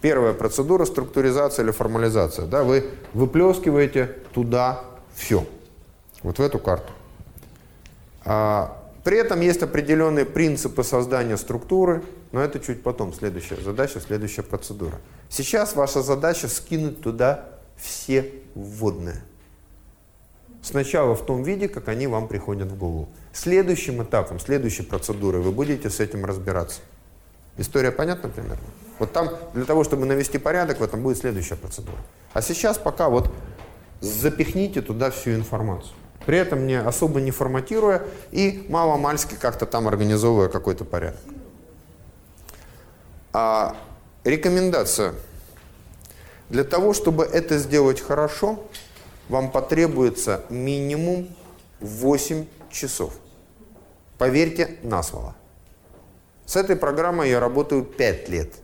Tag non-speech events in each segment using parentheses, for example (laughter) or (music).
Первая процедура – структуризация или формализация. Да, вы выплескиваете туда все, вот в эту карту. А, при этом есть определенные принципы создания структуры, но это чуть потом, следующая задача, следующая процедура. Сейчас ваша задача скинуть туда все вводные. Сначала в том виде, как они вам приходят в голову. Следующим этапом, следующей процедурой вы будете с этим разбираться. История понятна примерно? Вот там для того, чтобы навести порядок, в этом будет следующая процедура. А сейчас пока вот запихните туда всю информацию. При этом не особо не форматируя и мало-мальски как-то там организовывая какой-то порядок. А рекомендация. Для того, чтобы это сделать хорошо, вам потребуется минимум 8 часов. Поверьте на слово. С этой программой я работаю 5 лет.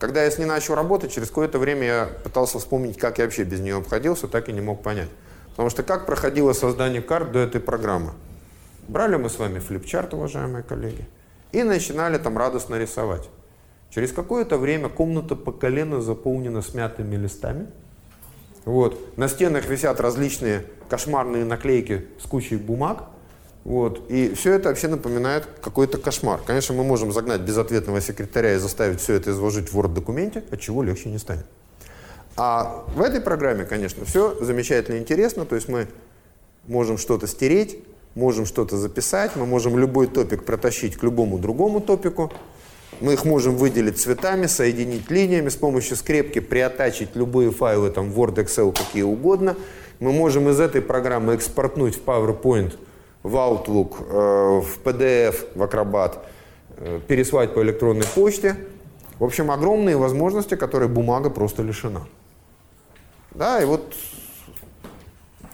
Когда я с ней начал работать, через какое-то время я пытался вспомнить, как я вообще без нее обходился, так и не мог понять. Потому что как проходило создание карт до этой программы? Брали мы с вами флипчарт, уважаемые коллеги, и начинали там радостно рисовать. Через какое-то время комната по колено заполнена смятыми листами. Вот. На стенах висят различные кошмарные наклейки с кучей бумаг. Вот. И все это вообще напоминает какой-то кошмар. Конечно, мы можем загнать безответного секретаря и заставить все это изложить в Word-документе, от чего легче не станет. А в этой программе, конечно, все замечательно интересно. То есть мы можем что-то стереть, можем что-то записать, мы можем любой топик протащить к любому другому топику. Мы их можем выделить цветами, соединить линиями, с помощью скрепки приотачить любые файлы, там, Word, Excel, какие угодно. Мы можем из этой программы экспортнуть в PowerPoint, в Outlook, э, в PDF, в Acrobat, э, переслать по электронной почте. В общем, огромные возможности, которые бумага просто лишена. Да, и вот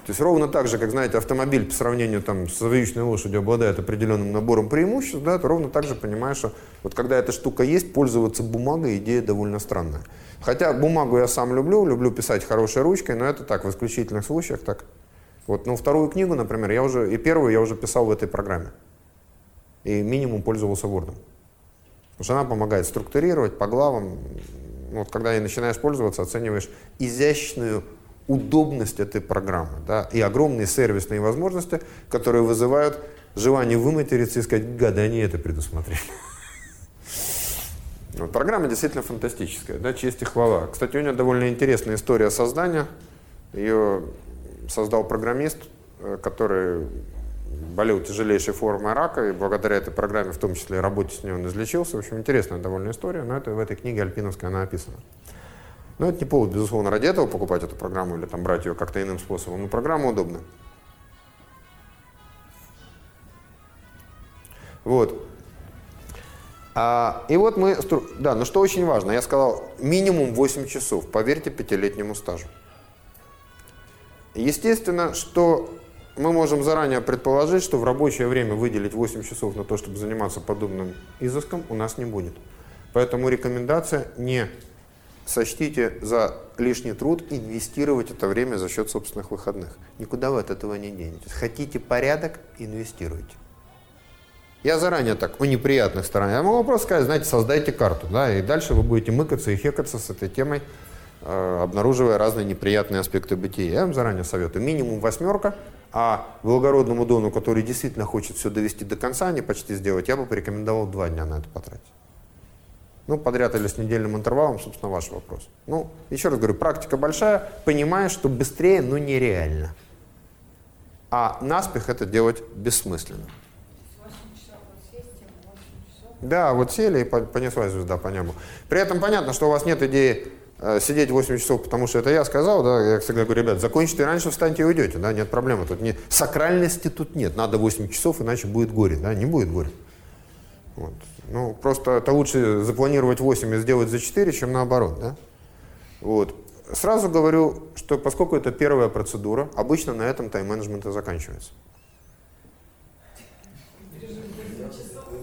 то есть ровно так же, как, знаете, автомобиль по сравнению там, с вьючной лошадью обладает определенным набором преимуществ, да, то ровно так же понимаешь, что вот когда эта штука есть, пользоваться бумагой идея довольно странная. Хотя бумагу я сам люблю, люблю писать хорошей ручкой, но это так, в исключительных случаях так. Вот, ну, вторую книгу, например, я уже, и первую я уже писал в этой программе. И минимум пользовался Word. Потому что она помогает структурировать по главам. Вот когда ей начинаешь пользоваться, оцениваешь изящную удобность этой программы да, и огромные сервисные возможности, которые вызывают желание выматериться и сказать, гады, они это предусмотрели. (laughs) Вот, программа действительно фантастическая, да, честь и хвала. Кстати, у нее довольно интересная история создания. Ее создал программист, э, который болел тяжелейшей формой рака, и благодаря этой программе, в том числе работе с ней, он излечился. В общем, интересная довольно история, но это в этой книге Альпиновской она описана. Но это не повод, безусловно, ради этого покупать эту программу или там брать ее как-то иным способом. Но программа удобна. Вот. А, и вот мы... Да, но что очень важно, я сказал, минимум 8 часов, поверьте, пятилетнему стажу. Естественно, что мы можем заранее предположить, что в рабочее время выделить 8 часов на то, чтобы заниматься подобным изыском, у нас не будет. Поэтому рекомендация не сочтите за лишний труд инвестировать это время за счет собственных выходных. Никуда вы от этого не денетесь. Хотите порядок – инвестируйте. Я заранее так, о неприятных сторонах. Я могу просто сказать, знаете, создайте карту, да, и дальше вы будете мыкаться и хекаться с этой темой, обнаруживая разные неприятные аспекты бытия. Я вам заранее советую. Минимум восьмерка, а благородному дону, который действительно хочет все довести до конца, а не почти сделать, я бы порекомендовал два дня на это потратить. Ну, подряд или с недельным интервалом, собственно, ваш вопрос. Ну, еще раз говорю, практика большая, понимая, что быстрее, но нереально. А наспех это делать бессмысленно. Да, вот сели и понеслась звезда по небу. При этом понятно, что у вас нет идеи э, сидеть 8 часов, потому что это я сказал, да, я всегда говорю, ребят, закончите раньше, встаньте и уйдете, да, нет проблемы. Тут не, сакральности тут нет, надо 8 часов, иначе будет горе, да, не будет горе. Вот. Ну, просто это лучше запланировать 8 и сделать за 4, чем наоборот, да? Вот. Сразу говорю, что поскольку это первая процедура, обычно на этом тайм-менеджмент и заканчивается.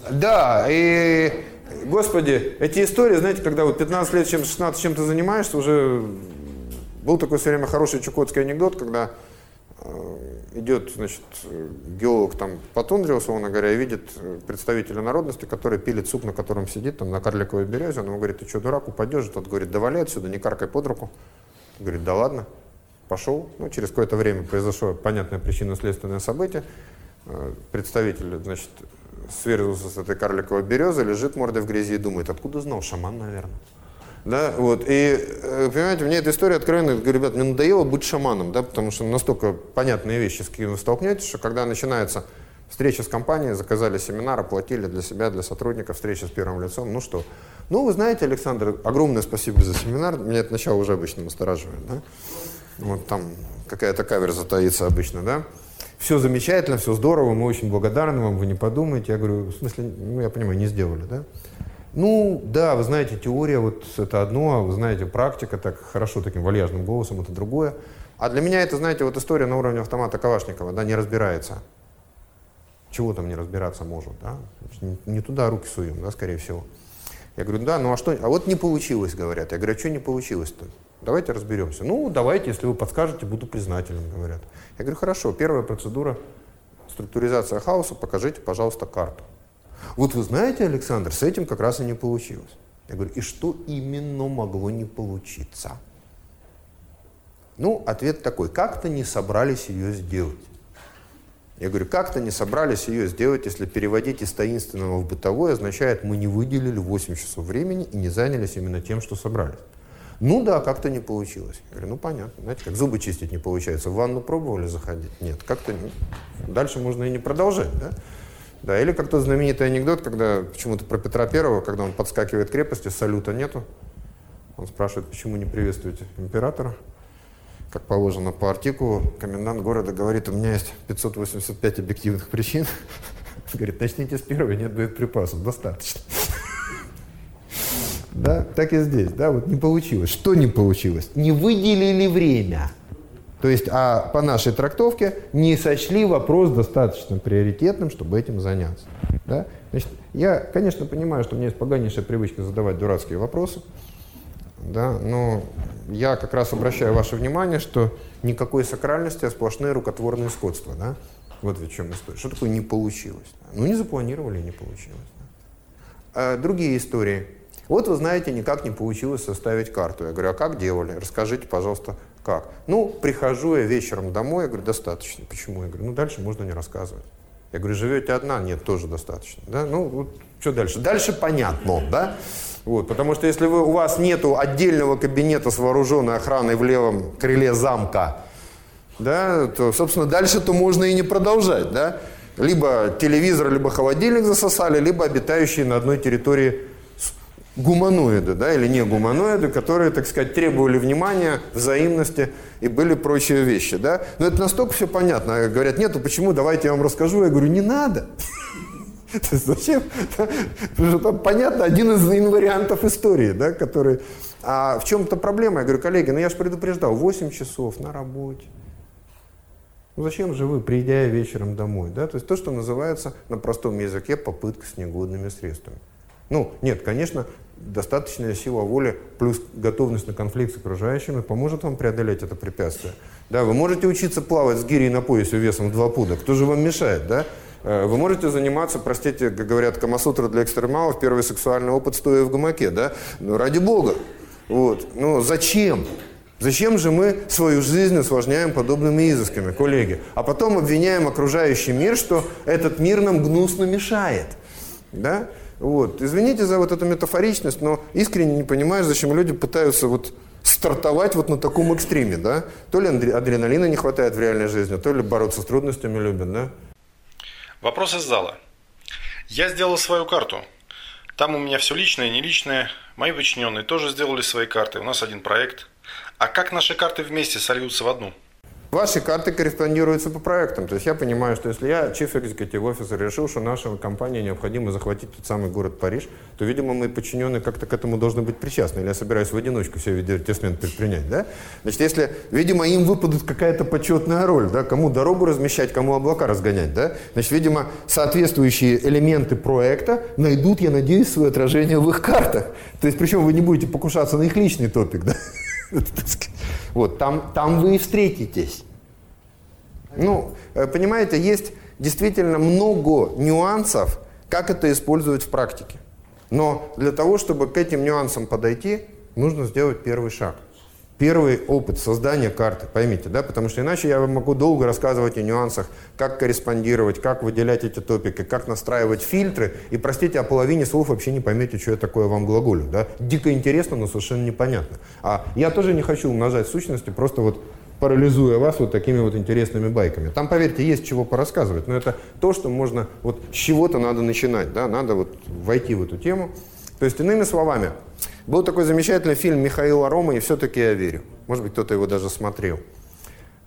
Да, и, господи, эти истории, знаете, когда вот 15 лет, чем 16 чем-то занимаешься, уже был такой все время хороший чукотский анекдот, когда э, идет, значит, геолог там по тундре, условно говоря, и видит представителя народности, который пилит сук, на котором сидит, там, на карликовой березе, он ему говорит, ты что, дурак, упадешь? Тот говорит, да вали отсюда, не каркай под руку. Говорит, да ладно. Пошел. Ну, через какое-то время произошло понятное причинно-следственное событие. Представитель, значит, сверзился с этой карликовой березы, лежит мордой в грязи и думает, откуда знал, шаман, наверное. Да, вот, и, э, понимаете, мне эта история откровенно, говорю, ребят, мне надоело быть шаманом, да, потому что настолько понятные вещи, с какими вы столкнетесь, что когда начинается встреча с компанией, заказали семинар, оплатили для себя, для сотрудников, встреча с первым лицом, ну что? Ну, вы знаете, Александр, огромное спасибо за семинар, меня это начало уже обычно настораживает, да, вот там какая-то каверза таится обычно, да, все замечательно, все здорово, мы очень благодарны вам, вы не подумайте. Я говорю, в смысле, ну, я понимаю, не сделали, да? Ну, да, вы знаете, теория вот это одно, а вы знаете, практика так хорошо таким вальяжным голосом это другое. А для меня это, знаете, вот история на уровне автомата Калашникова, да, не разбирается. Чего там не разбираться может, да? Не, не туда руки суем, да, скорее всего. Я говорю, да, ну а что, а вот не получилось, говорят. Я говорю, а что не получилось-то? Давайте разберемся. Ну, давайте, если вы подскажете, буду признателен, говорят. Я говорю, хорошо, первая процедура структуризация хаоса, покажите, пожалуйста, карту. Вот вы знаете, Александр, с этим как раз и не получилось. Я говорю, и что именно могло не получиться? Ну, ответ такой, как-то не собрались ее сделать. Я говорю, как-то не собрались ее сделать, если переводить из таинственного в бытовое, означает, мы не выделили 8 часов времени и не занялись именно тем, что собрались. Ну да, как-то не получилось. Я говорю, ну понятно. Знаете, как зубы чистить не получается. В ванну пробовали заходить? Нет, как-то не. Дальше можно и не продолжать, да? Да, или как тот знаменитый анекдот, когда почему-то про Петра Первого, когда он подскакивает к крепости, салюта нету. Он спрашивает, почему не приветствуете императора? Как положено по артикулу, комендант города говорит, у меня есть 585 объективных причин. (laughs) Говорит, начните с первой, нет боеприпасов, достаточно. Да, так и здесь, да, вот не получилось. Что не получилось? Не выделили время. То есть, а по нашей трактовке не сочли вопрос достаточно приоритетным, чтобы этим заняться. Да? Значит, я, конечно, понимаю, что у меня есть поганейшая привычка задавать дурацкие вопросы, да, но я как раз обращаю ваше внимание, что никакой сакральности, а сплошные рукотворные сходства. Да? Вот в чем история. Что такое не получилось? Ну, не запланировали, не получилось. Да? А другие истории. Вот вы знаете, никак не получилось составить карту. Я говорю, а как делали? Расскажите, пожалуйста, как? Ну, прихожу я вечером домой, я говорю, достаточно. Почему? Я говорю, ну, дальше можно не рассказывать. Я говорю, живете одна? Нет, тоже достаточно. Да? Ну, вот, что дальше? Дальше понятно, да? Вот, потому что если вы, у вас нет отдельного кабинета с вооруженной охраной в левом крыле замка, да, то, собственно, дальше-то можно и не продолжать, да? Либо телевизор, либо холодильник засосали, либо обитающие на одной территории гуманоиды, да, или не гуманоиды, которые, так сказать, требовали внимания, взаимности и были прочие вещи, да. Но это настолько все понятно. Говорят, нет, почему, давайте я вам расскажу. Я говорю, не надо. (laughs) Зачем? Потому что там, понятно, один из инвариантов истории, да, который... А в чем-то проблема? Я говорю, коллеги, ну я же предупреждал, 8 часов на работе. Ну зачем же вы, придя вечером домой? Да? То есть то, что называется на простом языке попытка с негодными средствами. Ну, нет, конечно, достаточная сила воли плюс готовность на конфликт с окружающими поможет вам преодолеть это препятствие. Да, вы можете учиться плавать с гирей на поясе весом в 2 пуда. Кто же вам мешает, да? Э, вы можете заниматься, простите, как говорят, камасутра для экстремалов, первый сексуальный опыт стоя в гамаке, да? Ну, ради бога. Вот. Ну, зачем? Зачем же мы свою жизнь усложняем подобными изысками, коллеги? А потом обвиняем окружающий мир, что этот мир нам гнусно мешает. Да? Вот. Извините за вот эту метафоричность, но искренне не понимаю, зачем люди пытаются вот стартовать вот на таком экстриме, да? То ли адреналина не хватает в реальной жизни, то ли бороться с трудностями любят, да? Вопрос из зала. Я сделал свою карту. Там у меня все личное и не личное. Мои подчиненные тоже сделали свои карты. У нас один проект. А как наши карты вместе сольются в одну? Ваши карты корреспондируются по проектам. То есть я понимаю, что если я, Chief Executive Officer, решил, что нашей компании необходимо захватить тот самый город Париж, то, видимо, мои подчиненные как-то к этому должны быть причастны. Или я собираюсь в одиночку все видеортесмент предпринять. Да? Значит, если, видимо, им выпадет какая-то почетная роль, да? кому дорогу размещать, кому облака разгонять. Да? Значит, видимо, соответствующие элементы проекта найдут, я надеюсь, свое отражение в их картах. То есть, причем вы не будете покушаться на их личный топик. Да? Вот, там, там вы и встретитесь. Ну, э, понимаете, есть действительно много нюансов, как это использовать в практике. Но для того, чтобы к этим нюансам подойти, нужно сделать первый шаг – первый опыт создания карты, поймите, да, потому что иначе я могу долго рассказывать о нюансах, как корреспондировать, как выделять эти топики, как настраивать фильтры, и, простите, о половине слов вообще не поймете, что я такое вам глаголю, да, дико интересно, но совершенно непонятно. А я тоже не хочу умножать сущности, просто вот парализуя вас вот такими вот интересными байками. Там, поверьте, есть чего порассказывать, но это то, что можно, вот с чего-то надо начинать, да, надо вот войти в эту тему. То есть, иными словами, был такой замечательный фильм Михаила Рома «И все-таки я верю». Может быть, кто-то его даже смотрел.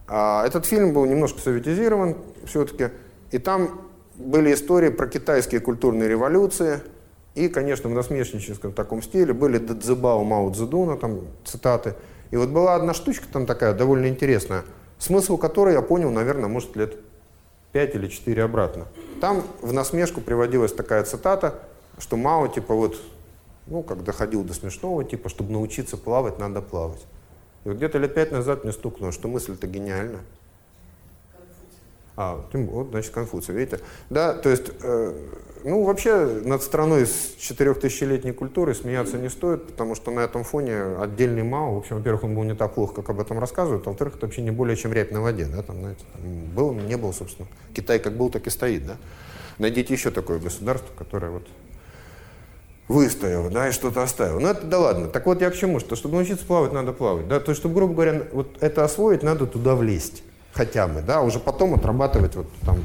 А этот фильм был немножко советизирован все-таки. И там были истории про китайские культурные революции. И, конечно, в насмешническом таком стиле были Дадзебао Мао Цзэдуна, там цитаты. И вот была одна штучка там такая, довольно интересная, смысл которой я понял, наверное, может, лет 5 или 4 обратно. Там в насмешку приводилась такая цитата, что Мао, типа, вот ну, как доходил до смешного, типа, чтобы научиться плавать, надо плавать. И вот где-то лет пять назад мне стукнуло, что мысль-то гениальна. А, вот, значит, Конфуций, видите? Да, то есть, э, ну, вообще над страной с четырехтысячелетней культурой смеяться не стоит, потому что на этом фоне отдельный Мао, в общем, во-первых, он был не так плохо, как об этом рассказывают, а во-вторых, это вообще не более чем рябь на воде, да, там, знаете, там, был, не был, собственно. Китай как был, так и стоит, да. Найдите еще такое государство, которое вот выстоял, да, и что-то оставил. Ну, это да ладно. Так вот я к чему, что чтобы научиться плавать, надо плавать, да, то есть, чтобы, грубо говоря, вот это освоить, надо туда влезть, хотя бы, да, уже потом отрабатывать вот там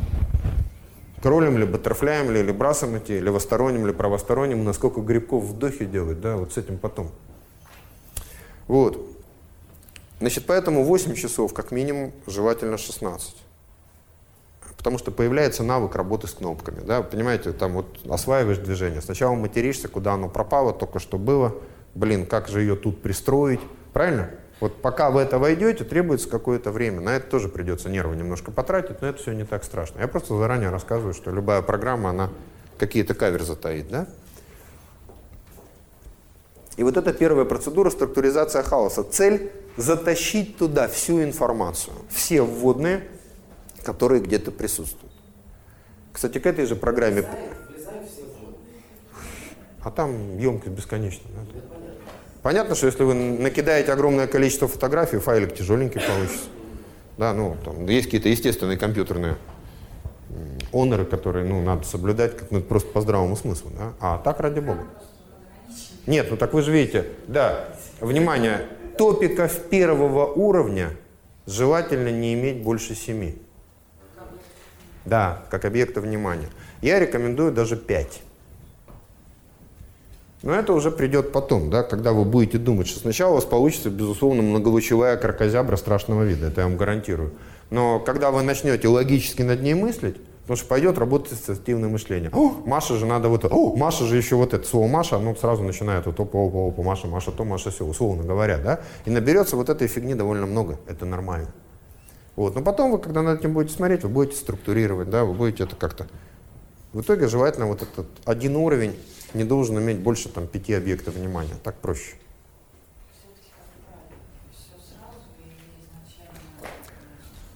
кролем, ли, баттерфляем, ли, или брасом идти, левосторонним, или правосторонним, насколько грибков вдохе делать, да, вот с этим потом. Вот. Значит, поэтому 8 часов, как минимум, желательно 16 потому что появляется навык работы с кнопками. Да? Понимаете, там вот осваиваешь движение. Сначала материшься, куда оно пропало, только что было. Блин, как же ее тут пристроить? Правильно? Вот пока вы это войдете, требуется какое-то время. На это тоже придется нервы немножко потратить, но это все не так страшно. Я просто заранее рассказываю, что любая программа, она какие-то каверзы таит, да? И вот это первая процедура структуризация хаоса. Цель – затащить туда всю информацию, все вводные, которые где-то присутствуют. Кстати, к этой же программе... А там емкость бесконечна. Да? Понятно, что если вы накидаете огромное количество фотографий, файлик тяжеленький получится. Да, ну, там есть какие-то естественные компьютерные оноры, которые, ну, надо соблюдать, как, ну, просто по здравому смыслу, да? А так, ради бога. Нет, ну так вы же видите, да, внимание, топиков первого уровня желательно не иметь больше семи. Да, как объекта внимания. Я рекомендую даже 5. Но это уже придет потом, да, когда вы будете думать, что сначала у вас получится, безусловно, многолучевая кракозябра страшного вида, это я вам гарантирую. Но когда вы начнете логически над ней мыслить, потому что пойдет работать ассоциативное мышление. О, Маша же надо вот это. О, Маша же еще вот это. Слово Маша, оно сразу начинает вот опа, опа, опа, Маша, Маша то, Маша все, условно говоря, да. И наберется вот этой фигни довольно много. Это нормально. Вот. Но потом вы, когда над этим будете смотреть, вы будете структурировать, да, вы будете это как-то... В итоге желательно вот этот один уровень не должен иметь больше там пяти объектов внимания. Так проще.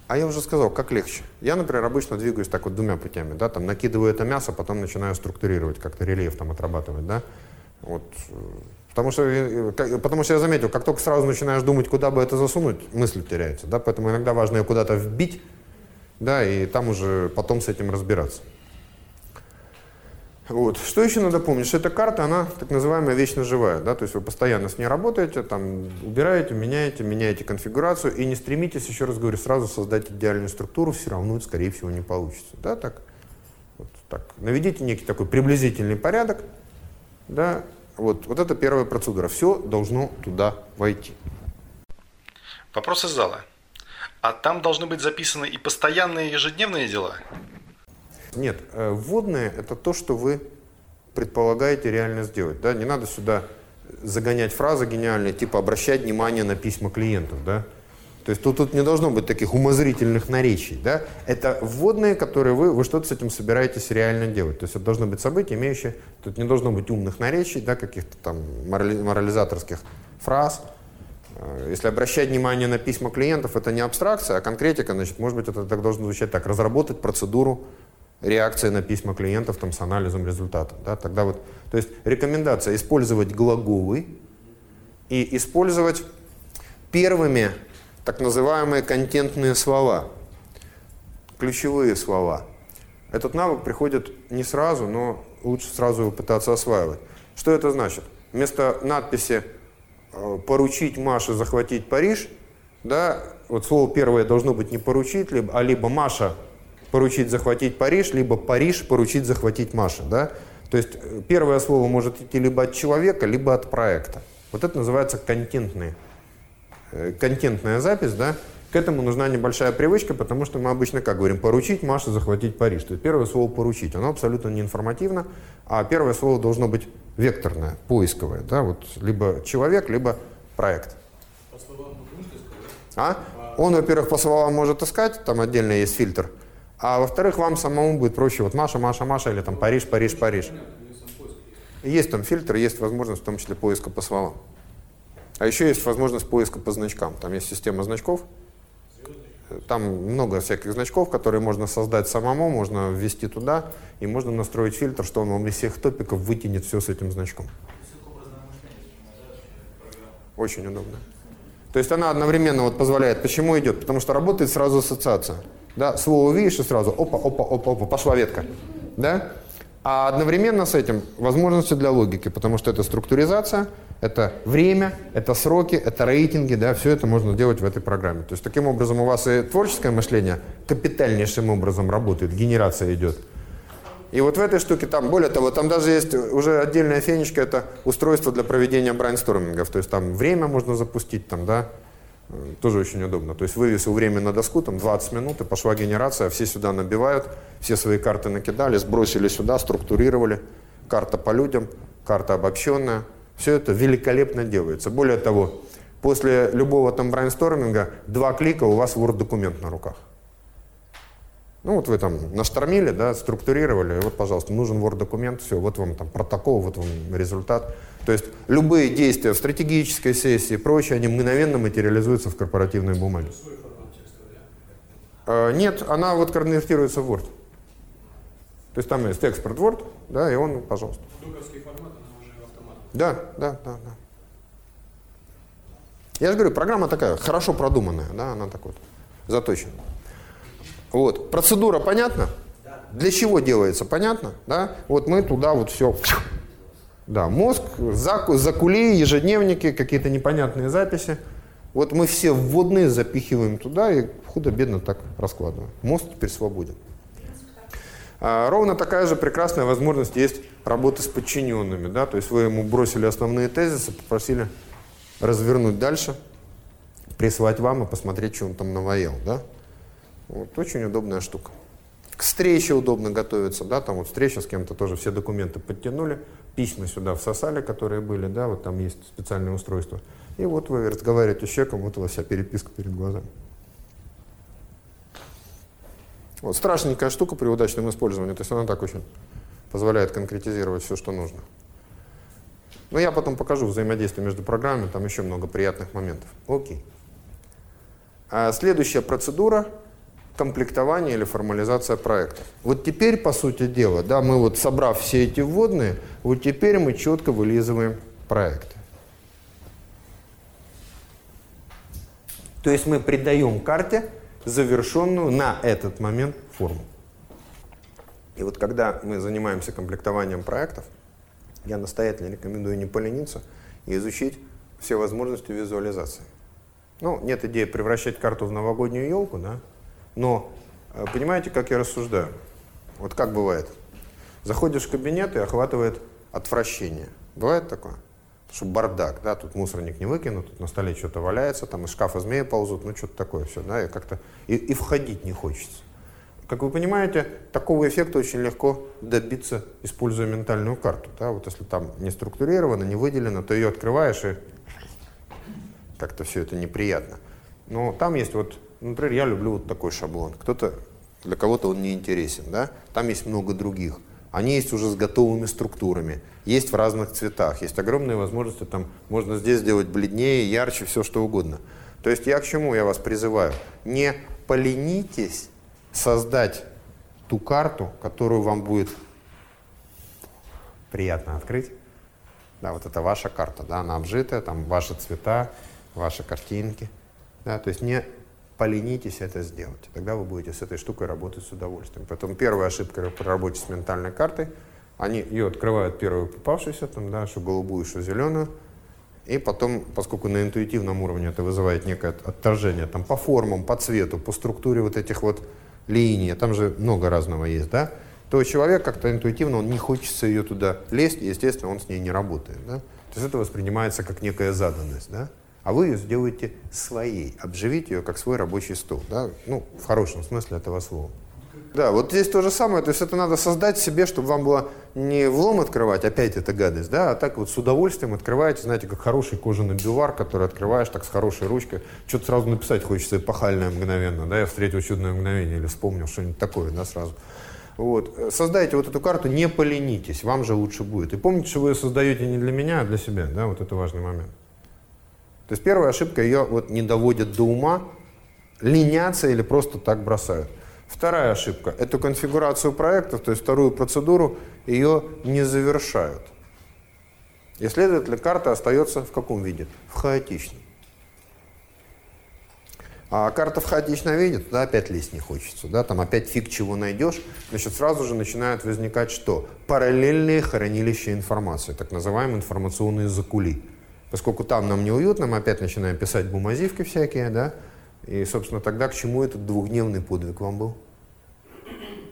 А я уже сказал, как легче. Я, например, обычно двигаюсь так вот двумя путями, да, там накидываю это мясо, потом начинаю структурировать, как-то рельеф там отрабатывать, да. Вот э, Потому что, э, потому что я заметил, как только сразу начинаешь думать, куда бы это засунуть, мысль теряется. Да? Поэтому иногда важно ее куда-то вбить, да, и там уже потом с этим разбираться. Вот. Что еще надо помнить? Что эта карта, она так называемая вечно живая. Да? То есть вы постоянно с ней работаете, там, убираете, меняете, меняете конфигурацию, и не стремитесь, еще раз говорю, сразу создать идеальную структуру, все равно это, скорее всего, не получится. Да? Так, вот, так. Наведите некий такой приблизительный порядок, да, вот, вот это первая процедура. Все должно туда войти. Вопрос из зала. А там должны быть записаны и постоянные ежедневные дела? Нет, э, вводные – это то, что вы предполагаете реально сделать. Да? Не надо сюда загонять фразы гениальные, типа «обращать внимание на письма клиентов». Да? То есть тут, тут не должно быть таких умозрительных наречий. Да? Это вводные, которые вы, вы что-то с этим собираетесь реально делать. То есть это должно быть событие, имеющее... Тут не должно быть умных наречий, да, каких-то там морали, морализаторских фраз. Э, если обращать внимание на письма клиентов, это не абстракция, а конкретика, значит, может быть, это так должно звучать так. Разработать процедуру реакции на письма клиентов там, с анализом результата. Да? Тогда вот, то есть рекомендация использовать глаголы и использовать первыми так называемые контентные слова, ключевые слова. Этот навык приходит не сразу, но лучше сразу его пытаться осваивать. Что это значит? Вместо надписи Э, поручить Маше захватить Париж, да, вот слово первое должно быть не поручить, либо, а либо Маша поручить захватить Париж, либо Париж поручить захватить Маша, да. То есть э, первое слово может идти либо от человека, либо от проекта. Вот это называется контентные, контентная запись, да. К этому нужна небольшая привычка, потому что мы обычно как говорим, поручить Маше захватить Париж. То есть первое слово поручить, оно абсолютно не информативно, а первое слово должно быть векторное, поисковое, да, вот либо человек, либо проект. По словам А? Он, во-первых, по словам может искать, там отдельно есть фильтр, а во-вторых, вам самому будет проще, вот Маша, Маша, Маша, или там Париж, Париж, Париж. Есть там фильтр, есть возможность в том числе поиска по словам. А еще есть возможность поиска по значкам. Там есть система значков, там много всяких значков, которые можно создать самому, можно ввести туда, и можно настроить фильтр, что он вам из всех топиков вытянет все с этим значком. Очень удобно. То есть она одновременно вот позволяет, почему идет? Потому что работает сразу ассоциация. Да, слово видишь и сразу опа, опа, опа, опа, пошла ветка. Да? А одновременно с этим возможности для логики, потому что это структуризация, это время, это сроки, это рейтинги, да, все это можно делать в этой программе. То есть таким образом у вас и творческое мышление капитальнейшим образом работает, генерация идет. И вот в этой штуке там, более того, там даже есть уже отдельная фенечка, это устройство для проведения брайнстормингов. То есть там время можно запустить, там, да, тоже очень удобно. То есть вывесил время на доску, там 20 минут, и пошла генерация, все сюда набивают, все свои карты накидали, сбросили сюда, структурировали. Карта по людям, карта обобщенная. Все это великолепно делается. Более того, после любого там брайнсторминга два клика у вас Word-документ на руках. Ну вот вы там наштормили, да, структурировали, вот, пожалуйста, нужен Word-документ, все, вот вам там протокол, вот вам результат. То есть любые действия в стратегической сессии и прочее, они мгновенно материализуются в корпоративной бумаге. А, нет, она вот конвертируется в Word. То есть там есть экспорт Word, да, и он, пожалуйста. Доковский формат, она уже автомат. Да, да, да, да. Я же говорю, программа такая, хорошо продуманная, да, она так вот заточена. Вот, процедура понятна? Для чего делается, понятно? Да? Вот мы туда вот все да, мозг, закули, ежедневники, какие-то непонятные записи. Вот мы все вводные запихиваем туда и худо-бедно так раскладываем. Мозг теперь свободен. А, ровно такая же прекрасная возможность есть работы с подчиненными. Да? То есть вы ему бросили основные тезисы, попросили развернуть дальше, прислать вам и посмотреть, что он там навоел. Да? Вот, очень удобная штука. К встрече удобно готовиться, да, там вот встреча с кем-то тоже, все документы подтянули, письма сюда всосали, которые были, да, вот там есть специальное устройство. И вот вы разговариваете с человеком, вот у вас вся переписка перед глазами. Вот страшненькая штука при удачном использовании, то есть она так очень позволяет конкретизировать все, что нужно. Но я потом покажу взаимодействие между программами, там еще много приятных моментов. Окей. А следующая процедура – комплектование или формализация проекта. Вот теперь, по сути дела, да, мы вот собрав все эти вводные, вот теперь мы четко вылизываем проекты. То есть мы придаем карте завершенную на этот момент форму. И вот когда мы занимаемся комплектованием проектов, я настоятельно рекомендую не полениться и изучить все возможности визуализации. Ну, нет идеи превращать карту в новогоднюю елку, да, но э, понимаете, как я рассуждаю? Вот как бывает? Заходишь в кабинет и охватывает отвращение. Бывает такое? Что бардак, да, тут мусорник не выкинут, тут на столе что-то валяется, там из шкафа змеи ползут, ну что-то такое все, да, и как-то и, и входить не хочется. Как вы понимаете, такого эффекта очень легко добиться, используя ментальную карту. Да? Вот если там не структурировано, не выделено, то ее открываешь и как-то все это неприятно. Но там есть вот Например, я люблю вот такой шаблон. Кто-то, для кого-то он не интересен, да? Там есть много других. Они есть уже с готовыми структурами, есть в разных цветах, есть огромные возможности, там можно здесь сделать бледнее, ярче, все что угодно. То есть я к чему я вас призываю? Не поленитесь создать ту карту, которую вам будет приятно открыть. Да, вот это ваша карта, да, она обжитая, там ваши цвета, ваши картинки. Да, то есть не поленитесь это сделать. Тогда вы будете с этой штукой работать с удовольствием. Поэтому первая ошибка при работе с ментальной картой, они ее открывают первую попавшуюся, там, да, что голубую, что зеленую, и потом, поскольку на интуитивном уровне это вызывает некое отторжение там, по формам, по цвету, по структуре вот этих вот линий, там же много разного есть, да, то человек как-то интуитивно, он не хочется ее туда лезть, и, естественно, он с ней не работает. Да? То есть это воспринимается как некая заданность. Да? А вы ее сделаете своей, обживите ее как свой рабочий стол. Да? Ну, в хорошем смысле этого слова. Да, вот здесь то же самое, то есть это надо создать себе, чтобы вам было не влом открывать, опять эта гадость, да, а так вот с удовольствием открываете, знаете, как хороший кожаный бювар, который открываешь так с хорошей ручкой, что-то сразу написать хочется эпохальное мгновенно, да, я встретил чудное мгновение или вспомнил что-нибудь такое, да, сразу. Вот. Создайте вот эту карту, не поленитесь, вам же лучше будет. И помните, что вы ее создаете не для меня, а для себя, да, вот это важный момент. То есть первая ошибка, ее вот не доводят до ума, ленятся или просто так бросают. Вторая ошибка – эту конфигурацию проектов, то есть вторую процедуру, ее не завершают. И, следовательно, карта остается в каком виде? В хаотичном. А карта в хаотичном виде, туда опять лезть не хочется. Да? Там опять фиг чего найдешь. Значит, сразу же начинает возникать что? Параллельные хранилища информации, так называемые информационные закули. Поскольку там нам неуютно, мы опять начинаем писать бумазивки всякие, да, и, собственно, тогда к чему этот двухдневный подвиг вам был?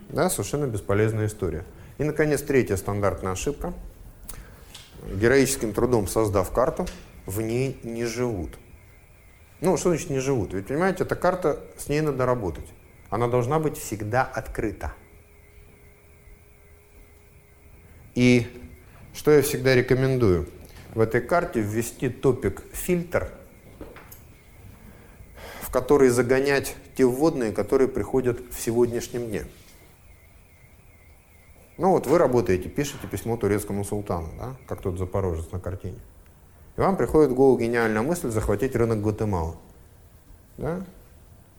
Да, совершенно бесполезная история. И, наконец, третья стандартная ошибка. Героическим трудом создав карту, в ней не живут. Ну, что значит не живут? Ведь, понимаете, эта карта, с ней надо работать. Она должна быть всегда открыта. И что я всегда рекомендую? В этой карте ввести топик «фильтр», которые загонять те вводные, которые приходят в сегодняшнем дне. Ну вот вы работаете, пишете письмо турецкому султану, да, как тот запорожец на картине. И вам приходит в голову гениальная мысль захватить рынок Гватемалы. Да?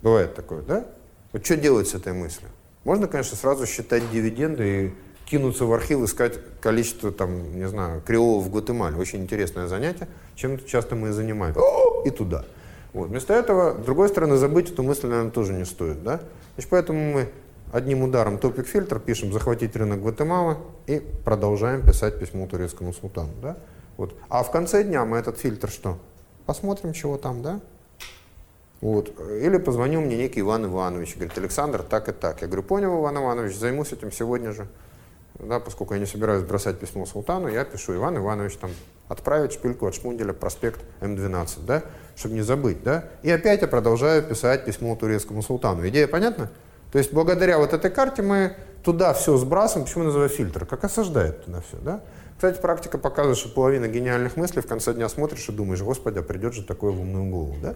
Бывает такое, да? Вот что делать с этой мыслью? Можно, конечно, сразу считать дивиденды и кинуться в архив, искать количество, там, не знаю, креолов в Гватемале. Очень интересное занятие. Чем часто мы и занимаемся. И туда. Вот. Вместо этого, с другой стороны, забыть эту мысль, наверное, тоже не стоит. Да? Значит, поэтому мы одним ударом топик фильтр пишем «захватить рынок Гватемалы» и продолжаем писать письмо турецкому султану. Да? Вот. А в конце дня мы этот фильтр что? Посмотрим, чего там, да? Вот. Или позвонил мне некий Иван Иванович, говорит, Александр, так и так. Я говорю, понял, Иван Иванович, займусь этим сегодня же. Да, поскольку я не собираюсь бросать письмо султану, я пишу Иван Иванович, там, отправить шпильку от Шмунделя, проспект М12, да, чтобы не забыть, да. И опять я продолжаю писать письмо турецкому султану. Идея понятна? То есть благодаря вот этой карте мы туда все сбрасываем, почему называю фильтр, как осаждает туда все, да. Кстати, практика показывает, что половина гениальных мыслей в конце дня смотришь и думаешь, господи, а придет же такое в умную голову, да.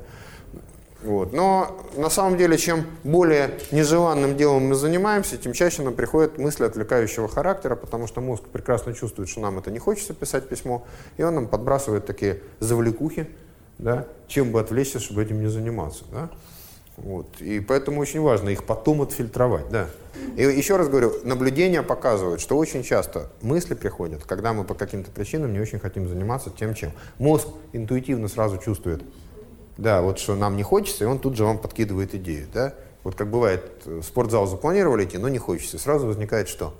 Вот. Но на самом деле, чем более нежеланным делом мы занимаемся, тем чаще нам приходят мысли отвлекающего характера, потому что мозг прекрасно чувствует, что нам это не хочется писать письмо, и он нам подбрасывает такие завлекухи, да, чем бы отвлечься, чтобы этим не заниматься. Да? Вот. И поэтому очень важно их потом отфильтровать. Да. И еще раз говорю, наблюдения показывают, что очень часто мысли приходят, когда мы по каким-то причинам не очень хотим заниматься тем, чем. Мозг интуитивно сразу чувствует, да, вот что нам не хочется, и он тут же вам подкидывает идею, да. Вот как бывает, в спортзал запланировали идти, но не хочется. Сразу возникает что?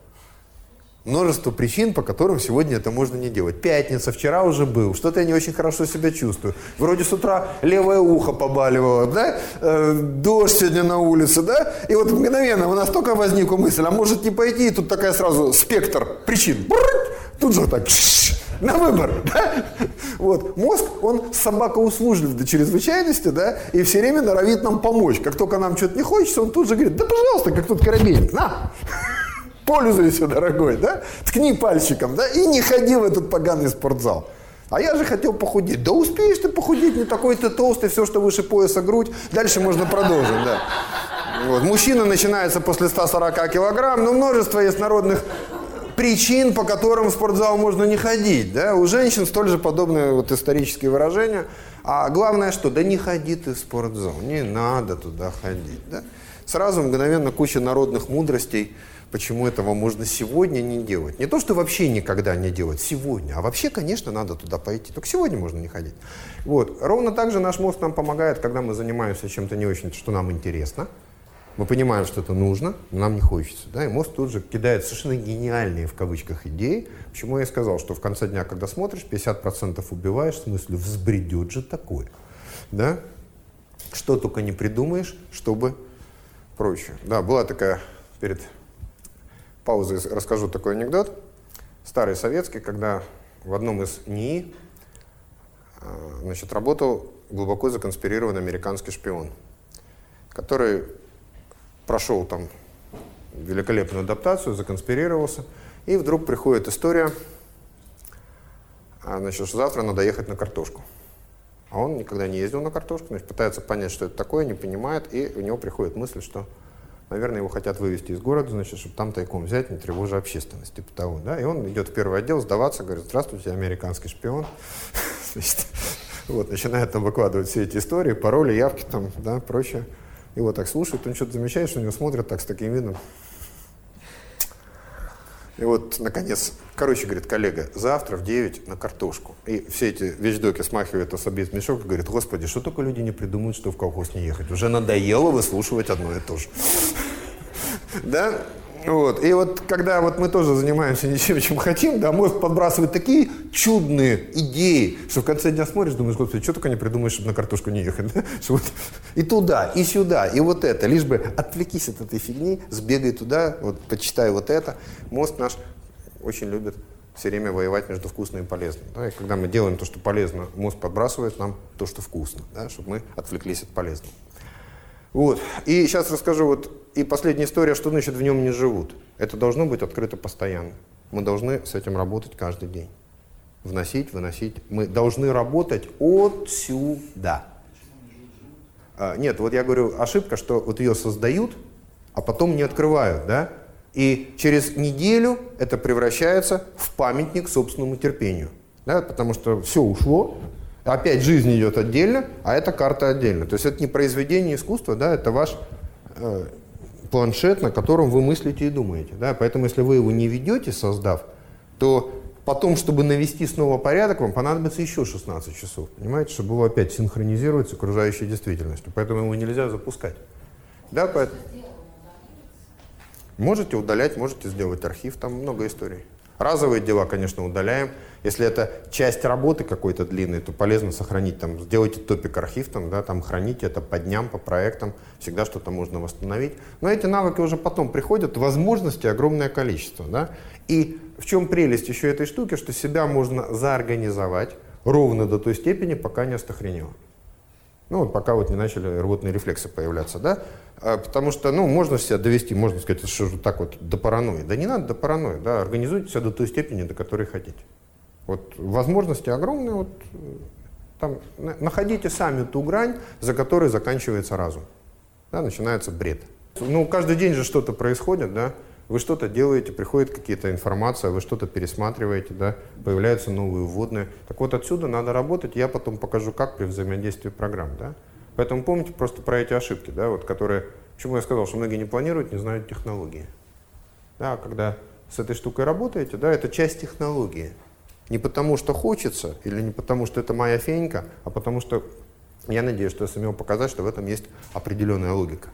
Множество причин, по которым сегодня это можно не делать. Пятница, вчера уже был, что-то я не очень хорошо себя чувствую. Вроде с утра левое ухо побаливало, да? Э, дождь сегодня на улице, да? И вот мгновенно у нас только возникла мысль, а может не пойти, и тут такая сразу спектр причин. Тут же так на выбор. (laughs) Да? Вот. Мозг, он собака услужлив до чрезвычайности, да, и все время норовит нам помочь. Как только нам что-то не хочется, он тут же говорит, да пожалуйста, как тот корабельник, на, (laughs) пользуйся, дорогой, да, ткни пальчиком, да, и не ходи в этот поганый спортзал. А я же хотел похудеть. Да успеешь ты похудеть, не такой ты толстый, все, что выше пояса, грудь. Дальше можно продолжить, да. Вот. Мужчина начинается после 140 килограмм, но множество есть народных причин, по которым в спортзал можно не ходить. Да? У женщин столь же подобные вот исторические выражения. А главное что? Да не ходи ты в спортзал, не надо туда ходить. Да? Сразу мгновенно куча народных мудростей, почему этого можно сегодня не делать. Не то, что вообще никогда не делать, сегодня. А вообще, конечно, надо туда пойти. Только сегодня можно не ходить. Вот. Ровно так же наш мозг нам помогает, когда мы занимаемся чем-то не очень, что нам интересно. Мы понимаем, что это нужно, но нам не хочется. Да? И мозг тут же кидает совершенно гениальные в кавычках идеи. Почему я сказал, что в конце дня, когда смотришь, 50% убиваешь, в смысле, взбредет же такое. Да? Что только не придумаешь, чтобы прочее. Да, была такая, перед паузой расскажу такой анекдот. Старый советский, когда в одном из НИИ а, значит, работал глубоко законспирированный американский шпион, который прошел там великолепную адаптацию, законспирировался, и вдруг приходит история, а, значит, что завтра надо ехать на картошку. А он никогда не ездил на картошку, значит, пытается понять, что это такое, не понимает, и у него приходит мысль, что, наверное, его хотят вывести из города, значит, чтобы там тайком взять, не тревожа общественность, типа того, да, и он идет в первый отдел сдаваться, говорит, здравствуйте, американский шпион, (laughs) значит, вот, начинает там выкладывать все эти истории, пароли, явки там, да, прочее. Вот так слушает, он что-то замечает, что у него смотрят так с таким видом. И вот, наконец, короче, говорит, коллега, завтра в 9 на картошку. И все эти вещдоки смахивают особист мешок и говорит, господи, что только люди не придумают, что в колхоз не ехать. Уже надоело выслушивать одно и то же. (laughs) Да? Вот. И вот когда вот мы тоже занимаемся ничем, чем хотим, да, мозг подбрасывает такие чудные идеи, что в конце дня смотришь, думаешь, господи, что только не придумаешь, чтобы на картошку не ехать. (laughs) Да? Вот и туда, и сюда, и вот это. Лишь бы отвлекись от этой фигни, сбегай туда, вот почитай вот это. Мозг наш очень любит все время воевать между вкусным и полезным. Да? И когда мы делаем то, что полезно, мозг подбрасывает нам то, что вкусно, да? чтобы мы отвлеклись от полезного. Вот. И сейчас расскажу вот и последняя история, что значит в нем не живут. Это должно быть открыто постоянно. Мы должны с этим работать каждый день. Вносить, выносить. Мы должны работать отсюда. А, нет, вот я говорю, ошибка, что вот ее создают, а потом не открывают, да? И через неделю это превращается в памятник собственному терпению. Да? Потому что все ушло, Опять жизнь идет отдельно, а эта карта отдельно. То есть это не произведение искусства, да, это ваш э, планшет, на котором вы мыслите и думаете. Да? Поэтому если вы его не ведете, создав, то потом, чтобы навести снова порядок, вам понадобится еще 16 часов. Понимаете, чтобы его опять синхронизировать с окружающей действительностью. Поэтому его нельзя запускать. Да, поэтому... Можете удалять, можете сделать архив, там много историй. Разовые дела, конечно, удаляем. Если это часть работы какой-то длинной, то полезно сохранить. Там, сделайте топик-архив, там, да, там храните это по дням, по проектам. Всегда что-то можно восстановить. Но эти навыки уже потом приходят. Возможностей огромное количество. Да? И в чем прелесть еще этой штуки, что себя можно заорганизовать ровно до той степени, пока не остохренело. Ну вот пока вот не начали рвотные рефлексы появляться, да? А, потому что, ну, можно себя довести, можно сказать, что так вот до паранойи. Да не надо до паранойи, да, организуйте себя до той степени, до которой хотите. Вот возможности огромные, вот там находите сами ту грань, за которой заканчивается разум. Да, начинается бред. Ну, каждый день же что-то происходит, да, вы что-то делаете, приходит какие-то информация, вы что-то пересматриваете, да, появляются новые вводные. Так вот отсюда надо работать, я потом покажу, как при взаимодействии программ, да. Поэтому помните просто про эти ошибки, да, вот которые, почему я сказал, что многие не планируют, не знают технологии. Да, когда с этой штукой работаете, да, это часть технологии. Не потому, что хочется, или не потому, что это моя фенька, а потому что я надеюсь, что я сумел показать, что в этом есть определенная логика.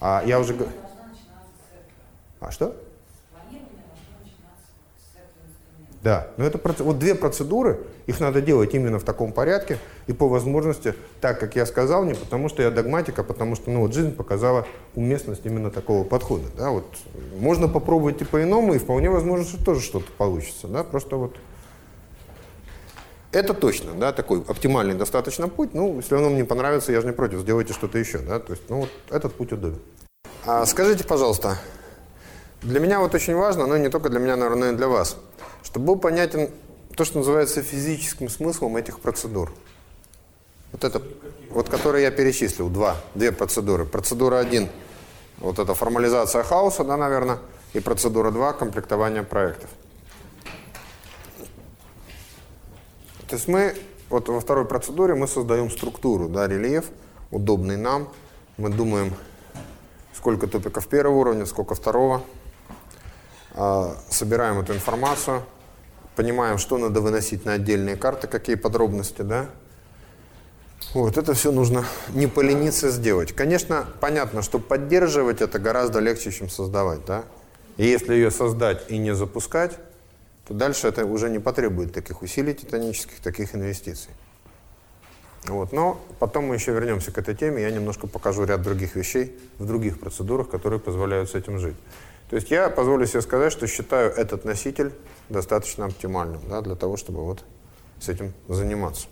А я уже... А что? Да, но это вот две процедуры, их надо делать именно в таком порядке и по возможности, так как я сказал, не потому что я догматик, а потому что ну, вот жизнь показала уместность именно такого подхода. Да? Вот, можно попробовать и по-иному, и вполне возможно, что тоже что-то получится. Да? Просто вот это точно, да, такой оптимальный достаточно путь. Ну, если он вам не понравится, я же не против, сделайте что-то еще, да. То есть, ну, вот этот путь удобен. А скажите, пожалуйста, для меня вот очень важно, но не только для меня, наверное, но и для вас, чтобы был понятен то, что называется физическим смыслом этих процедур. Вот это, вот которые я перечислил, два, две процедуры. Процедура один, вот это формализация хаоса, да, наверное, И процедура 2 – комплектование проектов. То есть мы, вот во второй процедуре мы создаем структуру, да, рельеф, удобный нам. Мы думаем, сколько топиков первого уровня, сколько второго. А, собираем эту информацию, понимаем, что надо выносить на отдельные карты, какие подробности, да. Вот, это все нужно не полениться сделать. Конечно, понятно, что поддерживать это гораздо легче, чем создавать, да. И если ее создать и не запускать, то дальше это уже не потребует таких усилий титанических, таких инвестиций. Вот. Но потом мы еще вернемся к этой теме, я немножко покажу ряд других вещей в других процедурах, которые позволяют с этим жить. То есть я позволю себе сказать, что считаю этот носитель достаточно оптимальным да, для того, чтобы вот с этим заниматься.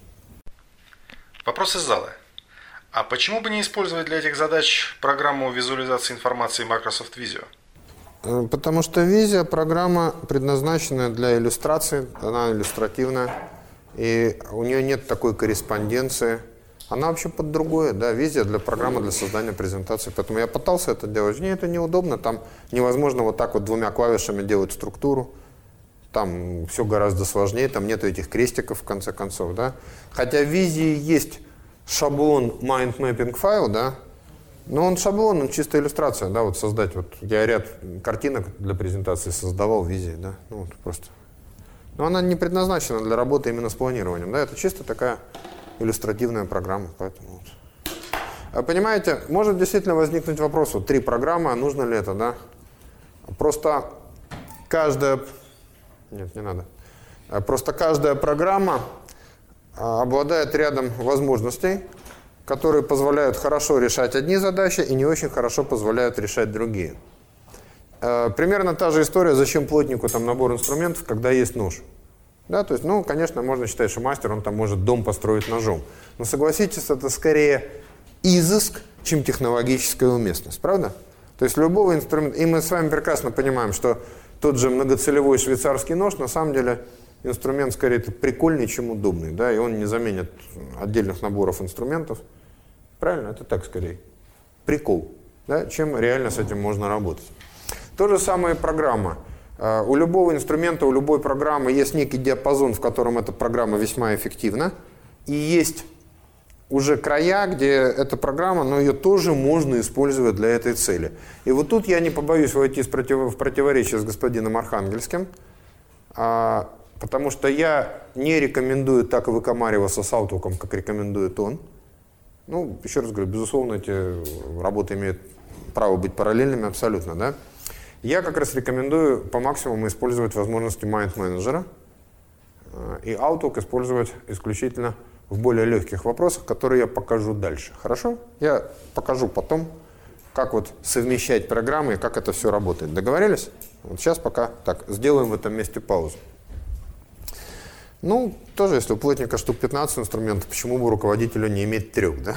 Вопрос из зала. А почему бы не использовать для этих задач программу визуализации информации Microsoft Visio? Э, потому что Visio программа предназначена для иллюстрации, она иллюстративная, и у нее нет такой корреспонденции. Она вообще под другое, да, Visio для программы для создания презентации. Поэтому я пытался это делать. Мне это неудобно, там невозможно вот так вот двумя клавишами делать структуру. Там все гораздо сложнее, там нету этих крестиков в конце концов, да. Хотя в Visio есть шаблон mind mapping файл, да, но он шаблон, он чисто иллюстрация, да, вот создать. Вот я ряд картинок для презентации создавал в Визе, да, ну вот просто. Но она не предназначена для работы именно с планированием, да, это чисто такая иллюстративная программа, поэтому вот. А понимаете, может действительно возникнуть вопрос, вот три программы, а нужно ли это, да? Просто каждая, нет, не надо, просто каждая программа а, обладает рядом возможностей, которые позволяют хорошо решать одни задачи и не очень хорошо позволяют решать другие. Э, примерно та же история, зачем плотнику там набор инструментов, когда есть нож. Да, то есть, ну, конечно, можно считать, что мастер, он там может дом построить ножом. Но согласитесь, это скорее изыск, чем технологическая уместность, правда? То есть любого инструмента, и мы с вами прекрасно понимаем, что тот же многоцелевой швейцарский нож, на самом деле, инструмент скорее прикольный, чем удобный, да, и он не заменит отдельных наборов инструментов. Правильно? Это так скорее. Прикол. Да? Чем реально с этим можно работать. То же самое программа. А, у любого инструмента, у любой программы есть некий диапазон, в котором эта программа весьма эффективна. И есть уже края, где эта программа, но ее тоже можно использовать для этой цели. И вот тут я не побоюсь войти в противоречие с господином Архангельским, а, потому что я не рекомендую так выкомариваться с Outlook, как рекомендует он. Ну, еще раз говорю, безусловно, эти работы имеют право быть параллельными абсолютно, да. Я как раз рекомендую по максимуму использовать возможности Mind Manager э, и Outlook использовать исключительно в более легких вопросах, которые я покажу дальше. Хорошо? Я покажу потом, как вот совмещать программы и как это все работает. Договорились? Вот сейчас пока так, сделаем в этом месте паузу. Ну, тоже, если у плотника штук 15 инструментов, почему бы руководителю не иметь трех, да?